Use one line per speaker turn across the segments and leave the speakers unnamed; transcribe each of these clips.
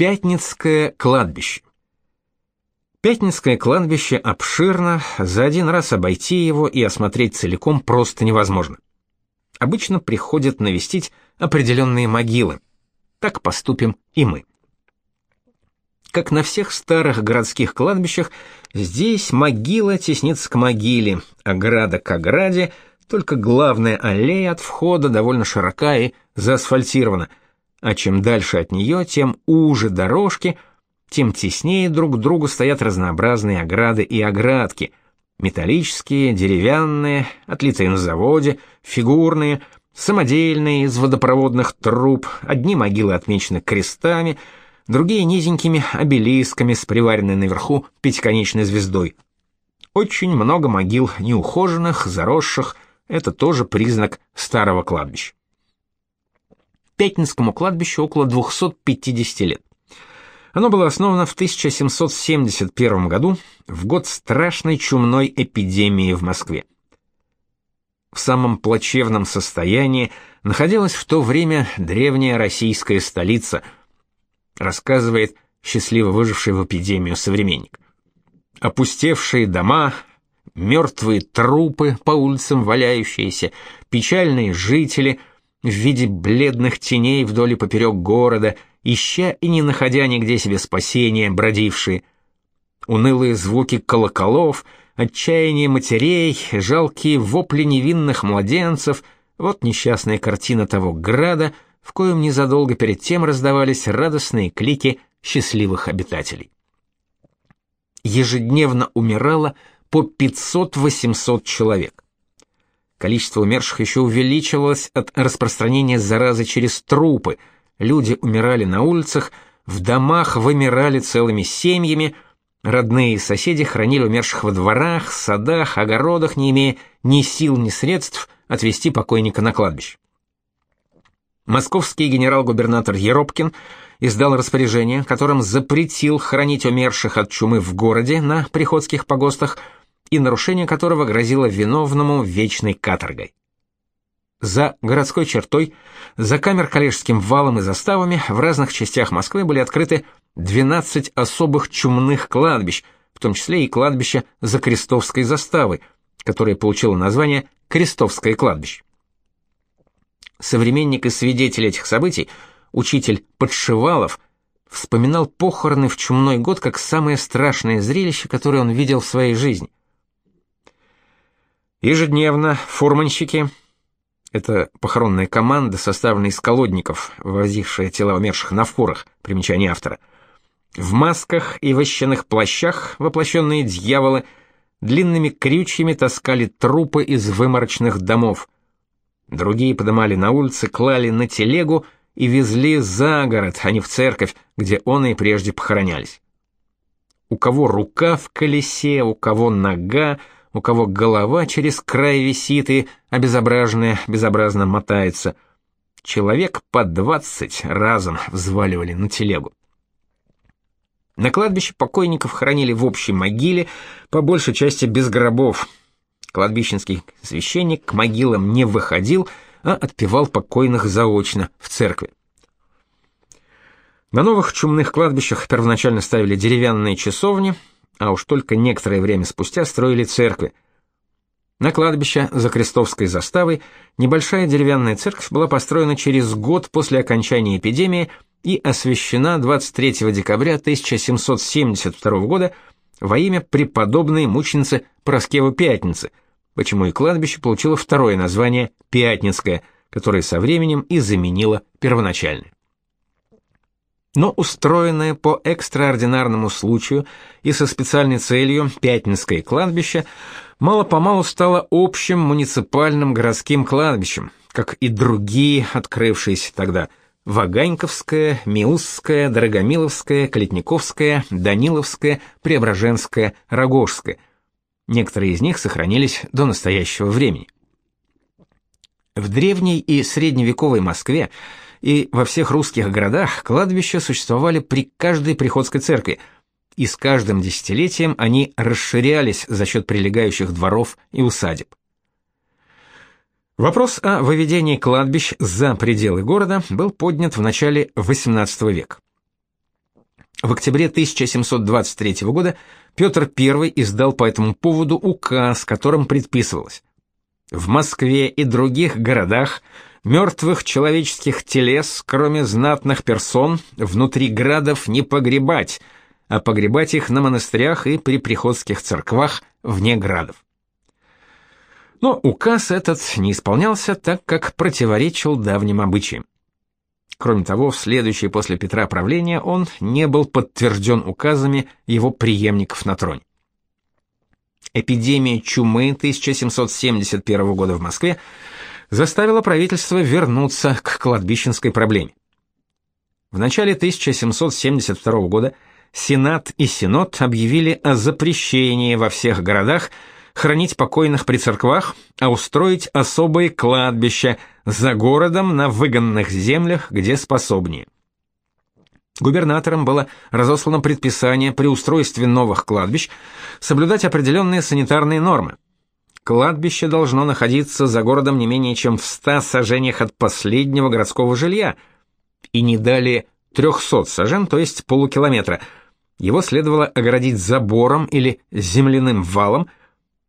Пятницкое кладбище. Пятницкое кладбище обширно, за один раз обойти его и осмотреть целиком просто невозможно. Обычно приходят навестить определенные могилы. Так поступим и мы. Как на всех старых городских кладбищах, здесь могила теснится к могиле, ограда к ограде, только главная аллея от входа довольно широка и заасфальтирована – а чем дальше от нее, тем уже дорожки, тем теснее друг к другу стоят разнообразные ограды и оградки, металлические, деревянные, отлитые на заводе, фигурные, самодельные из водопроводных труб, одни могилы отмечены крестами, другие низенькими обелисками с приваренной наверху пятиконечной звездой. Очень много могил неухоженных, заросших, это тоже признак старого кладбища. Пятницкому кладбищу около 250 лет. Оно было основано в 1771 году, в год страшной чумной эпидемии в Москве. В самом плачевном состоянии находилась в то время древняя российская столица, рассказывает счастливо выживший в эпидемию современник. Опустевшие дома, мертвые трупы по улицам валяющиеся, печальные жители – в виде бледных теней вдоль и поперек города, ища и не находя нигде себе спасения, бродившие. Унылые звуки колоколов, отчаяние матерей, жалкие вопли невинных младенцев — вот несчастная картина того града, в коем незадолго перед тем раздавались радостные клики счастливых обитателей. Ежедневно умирало по 500-800 человек. Количество умерших еще увеличивалось от распространения заразы через трупы. Люди умирали на улицах, в домах вымирали целыми семьями, родные и соседи хранили умерших во дворах, садах, огородах, не имея ни сил, ни средств отвезти покойника на кладбище. Московский генерал-губернатор Еропкин издал распоряжение, которым запретил хранить умерших от чумы в городе на приходских погостах – и нарушение которого грозило виновному вечной каторгой. За городской чертой, за камер-коллежским валом и заставами в разных частях Москвы были открыты 12 особых чумных кладбищ, в том числе и кладбище за Крестовской заставой, которое получило название Крестовское кладбище. Современник и свидетель этих событий, учитель Подшивалов, вспоминал похороны в чумной год как самое страшное зрелище, которое он видел в своей жизни. Ежедневно фурманщики это похоронная команда, составленная из колодников, возившая тела умерших на фурах, примечание автора. В масках и вощаных плащах воплощенные дьяволы длинными крючьями таскали трупы из выморочных домов. Другие подымали на улицы, клали на телегу и везли за город, а не в церковь, где он и прежде похоронялись. У кого рука в колесе, у кого нога, у кого голова через край висит и обезображенная безобразно мотается. Человек по двадцать разом взваливали на телегу. На кладбище покойников хоронили в общей могиле, по большей части без гробов. Кладбищенский священник к могилам не выходил, а отпевал покойных заочно в церкви. На новых чумных кладбищах первоначально ставили деревянные часовни, а уж только некоторое время спустя строили церкви. На кладбище за Крестовской заставой небольшая деревянная церковь была построена через год после окончания эпидемии и освящена 23 декабря 1772 года во имя преподобной мученицы Проскевы Пятницы, почему и кладбище получило второе название Пятницкое, которое со временем и заменило первоначальное но устроенное по экстраординарному случаю и со специальной целью Пятницкое кладбище мало-помалу стало общим муниципальным городским кладбищем, как и другие, открывшиеся тогда Ваганьковское, Миусское, Дорогомиловское, Калитниковское, Даниловское, Преображенское, Рогожское. Некоторые из них сохранились до настоящего времени. В древней и средневековой Москве и во всех русских городах кладбища существовали при каждой приходской церкви, и с каждым десятилетием они расширялись за счет прилегающих дворов и усадеб. Вопрос о выведении кладбищ за пределы города был поднят в начале XVIII века. В октябре 1723 года Петр I издал по этому поводу указ, которым предписывалось в Москве и других городах мертвых человеческих телес, кроме знатных персон, внутри градов не погребать, а погребать их на монастырях и при приходских церквах вне градов. Но указ этот не исполнялся, так как противоречил давним обычаям. Кроме того, в следующее после Петра правление он не был подтвержден указами его преемников на троне. Эпидемия чумы 1771 года в Москве заставила правительство вернуться к кладбищенской проблеме. В начале 1772 года Сенат и Синод объявили о запрещении во всех городах хранить покойных при церквах, а устроить особые кладбища за городом на выгонных землях, где способнее. Губернаторам было разослано предписание при устройстве новых кладбищ соблюдать определенные санитарные нормы. Кладбище должно находиться за городом не менее чем в 100 сажениях от последнего городского жилья и не далее 300 сажен, то есть полукилометра. Его следовало огородить забором или земляным валом,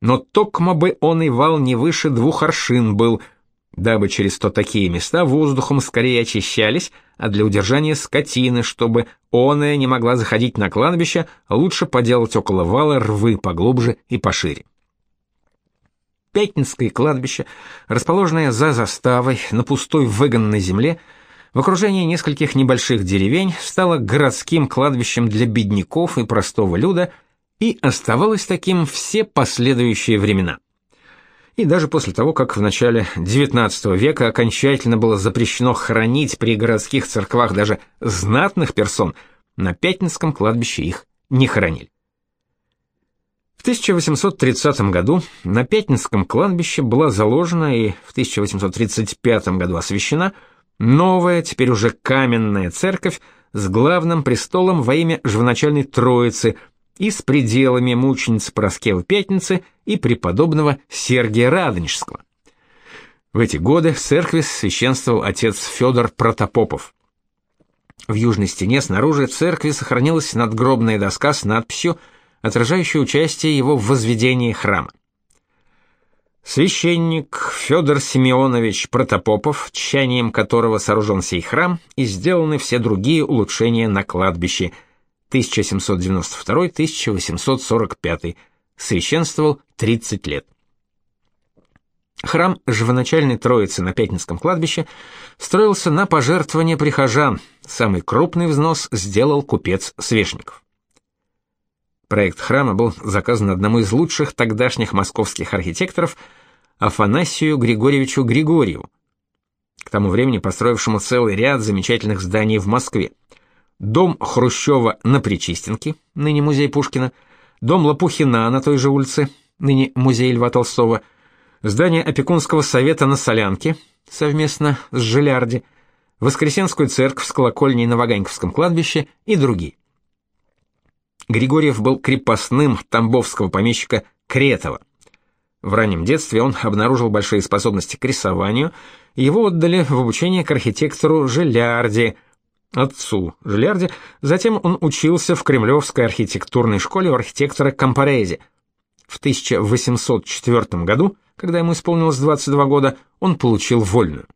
но токмо бы он и вал не выше двух аршин был – дабы через то такие места воздухом скорее очищались, а для удержания скотины, чтобы оная не могла заходить на кладбище, лучше поделать около вала рвы поглубже и пошире. Пятницкое кладбище, расположенное за заставой на пустой выгонной земле, в окружении нескольких небольших деревень, стало городским кладбищем для бедняков и простого люда и оставалось таким все последующие времена и даже после того, как в начале XIX века окончательно было запрещено хоронить при городских церквах даже знатных персон, на Пятницком кладбище их не хоронили. В 1830 году на Пятницком кладбище была заложена и в 1835 году освящена новая, теперь уже каменная церковь с главным престолом во имя Живоначальной Троицы – и с пределами мученицы Пороскевы Пятницы и преподобного Сергия Радонежского. В эти годы в церкви священствовал отец Федор Протопопов. В южной стене снаружи церкви сохранилась надгробная доска с надписью, отражающей участие его в возведении храма. Священник Федор Симеонович Протопопов, тщанием которого сооружен сей храм, и сделаны все другие улучшения на кладбище – 1792-1845, священствовал 30 лет. Храм Живоначальной Троицы на Пятницком кладбище строился на пожертвования прихожан. Самый крупный взнос сделал купец Свешников. Проект храма был заказан одному из лучших тогдашних московских архитекторов Афанасию Григорьевичу Григорьеву, к тому времени построившему целый ряд замечательных зданий в Москве дом Хрущева на Причистенке, ныне музей Пушкина, дом Лопухина на той же улице, ныне музей Льва Толстого, здание опекунского совета на Солянке, совместно с Жилярди, Воскресенскую церковь с колокольней на Ваганьковском кладбище и другие. Григорьев был крепостным тамбовского помещика Кретова. В раннем детстве он обнаружил большие способности к рисованию, его отдали в обучение к архитектору Жилярди – отцу Жилярде, затем он учился в Кремлевской архитектурной школе у архитектора Кампарези. В 1804 году, когда ему исполнилось 22 года, он получил вольную.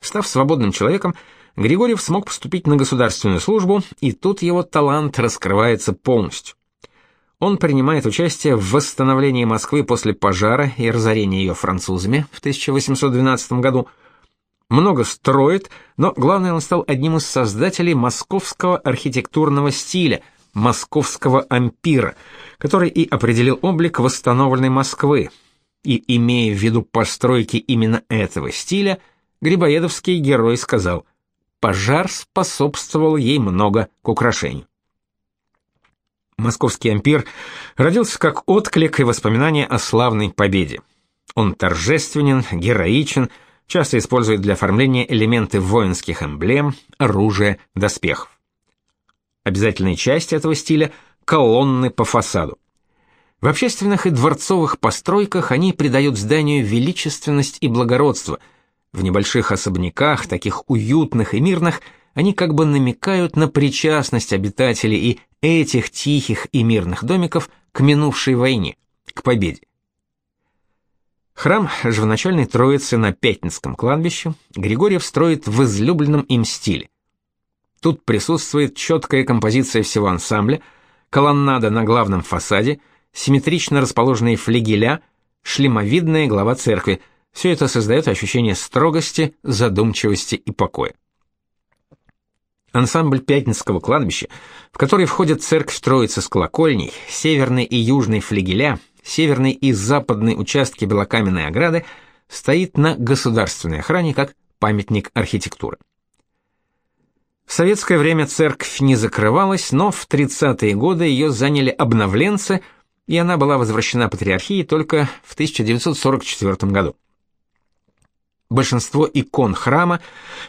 Став свободным человеком, Григорьев смог поступить на государственную службу, и тут его талант раскрывается полностью. Он принимает участие в восстановлении Москвы после пожара и разорения ее французами в 1812 году – много строит, но главное, он стал одним из создателей московского архитектурного стиля, московского ампира, который и определил облик восстановленной Москвы. И имея в виду постройки именно этого стиля, Грибоедовский герой сказал: "Пожар способствовал ей много к украшению". Московский ампир родился как отклик и воспоминание о славной победе. Он торжественен, героичен, часто использует для оформления элементы воинских эмблем, оружия, доспехов. Обязательной часть этого стиля колонны по фасаду. В общественных и дворцовых постройках они придают зданию величественность и благородство. В небольших особняках, таких уютных и мирных, они как бы намекают на причастность обитателей и этих тихих и мирных домиков к минувшей войне, к победе. Храм Живоначальной Троицы на Пятницком кладбище Григорьев строит в излюбленном им стиле. Тут присутствует четкая композиция всего ансамбля, колоннада на главном фасаде, симметрично расположенные флигеля, шлемовидная глава церкви. Все это создает ощущение строгости, задумчивости и покоя. Ансамбль Пятницкого кладбища, в который входят церковь Троицы с колокольней, северный и южный флигеля, северный и западный участки белокаменной ограды стоит на государственной охране как памятник архитектуры. В советское время церковь не закрывалась, но в 30-е годы ее заняли обновленцы, и она была возвращена патриархии только в 1944 году. Большинство икон храма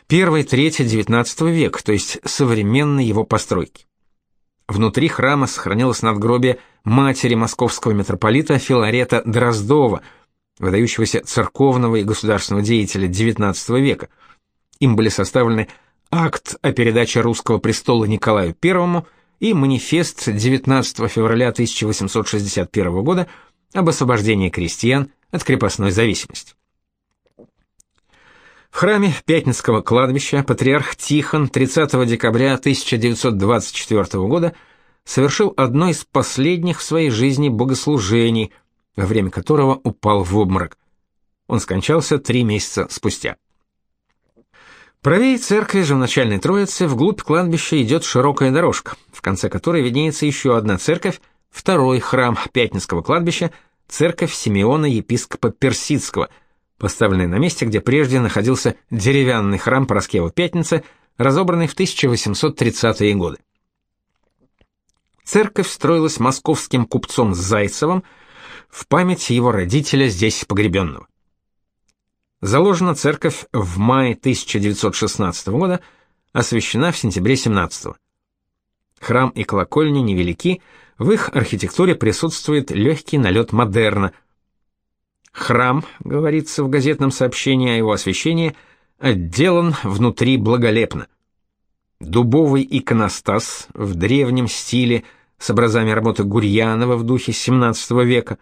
первой трети XIX века, то есть современной его постройки. Внутри храма сохранилось надгробие матери московского митрополита Филарета Дроздова, выдающегося церковного и государственного деятеля XIX века. Им были составлены акт о передаче русского престола Николаю I и манифест 19 февраля 1861 года об освобождении крестьян от крепостной зависимости. В храме Пятницкого кладбища патриарх Тихон 30 декабря 1924 года совершил одно из последних в своей жизни богослужений, во время которого упал в обморок. Он скончался три месяца спустя. Правее церкви же в начальной Троице вглубь кладбища идет широкая дорожка, в конце которой виднеется еще одна церковь, второй храм Пятницкого кладбища, церковь Симеона епископа Персидского – поставленный на месте, где прежде находился деревянный храм Пороскева Пятницы, разобранный в 1830-е годы. Церковь строилась московским купцом Зайцевым в память его родителя здесь погребенного. Заложена церковь в мае 1916 года, освящена в сентябре 17 Храм и колокольня невелики, в их архитектуре присутствует легкий налет модерна – Храм, говорится в газетном сообщении о его освящении, отделан внутри благолепно. Дубовый иконостас в древнем стиле с образами работы Гурьянова в духе XVII века.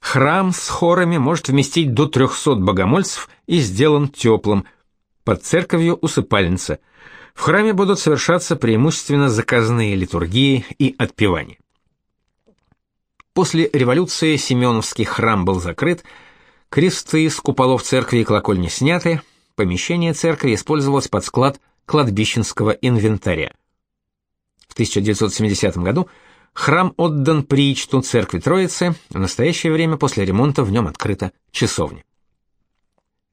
Храм с хорами может вместить до 300 богомольцев и сделан теплым. Под церковью усыпальница. В храме будут совершаться преимущественно заказные литургии и отпевания. После революции Семеновский храм был закрыт, кресты с куполов церкви и колокольни сняты, помещение церкви использовалось под склад кладбищенского инвентаря. В 1970 году храм отдан приичту церкви Троицы, в настоящее время после ремонта в нем открыта часовня.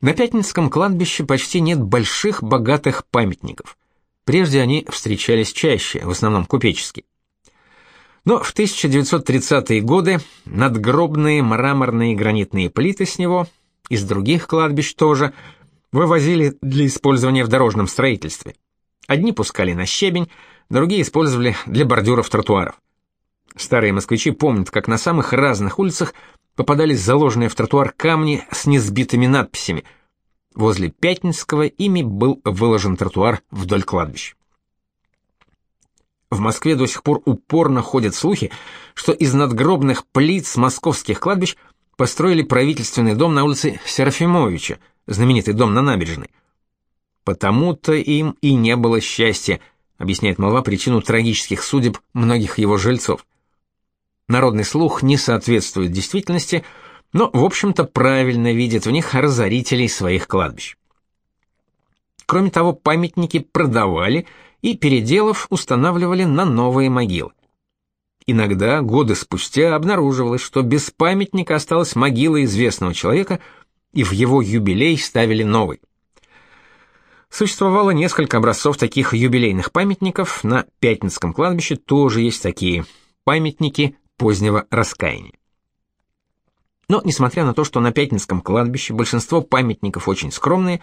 На Пятницком кладбище почти нет больших богатых памятников. Прежде они встречались чаще, в основном купеческие. Но в 1930-е годы надгробные мраморные и гранитные плиты с него, из других кладбищ тоже, вывозили для использования в дорожном строительстве. Одни пускали на щебень, другие использовали для бордюров тротуаров. Старые москвичи помнят, как на самых разных улицах попадались заложенные в тротуар камни с несбитыми надписями. Возле Пятницкого ими был выложен тротуар вдоль кладбища. В Москве до сих пор упорно ходят слухи, что из надгробных плит с московских кладбищ построили правительственный дом на улице Серафимовича, знаменитый дом на набережной. Потому-то им и не было счастья, объясняет молва причину трагических судеб многих его жильцов. Народный слух не соответствует действительности, но, в общем-то, правильно видит в них разорителей своих кладбищ. Кроме того, памятники продавали и, переделав, устанавливали на новые могилы. Иногда, годы спустя, обнаруживалось, что без памятника осталась могила известного человека, и в его юбилей ставили новый. Существовало несколько образцов таких юбилейных памятников, на Пятницком кладбище тоже есть такие памятники позднего раскаяния. Но, несмотря на то, что на Пятницком кладбище большинство памятников очень скромные,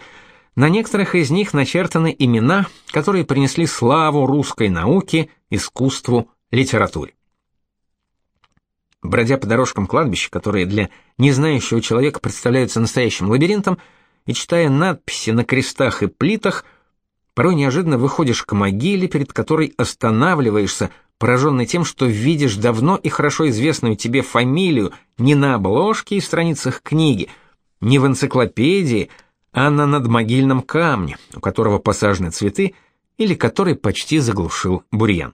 на некоторых из них начертаны имена, которые принесли славу русской науке, искусству, литературе. Бродя по дорожкам кладбища, которые для незнающего человека представляются настоящим лабиринтом, и читая надписи на крестах и плитах, порой неожиданно выходишь к могиле, перед которой останавливаешься, пораженный тем, что видишь давно и хорошо известную тебе фамилию не на обложке и страницах книги, не в энциклопедии, а на надмогильном камне, у которого посажены цветы или который почти заглушил бурьян.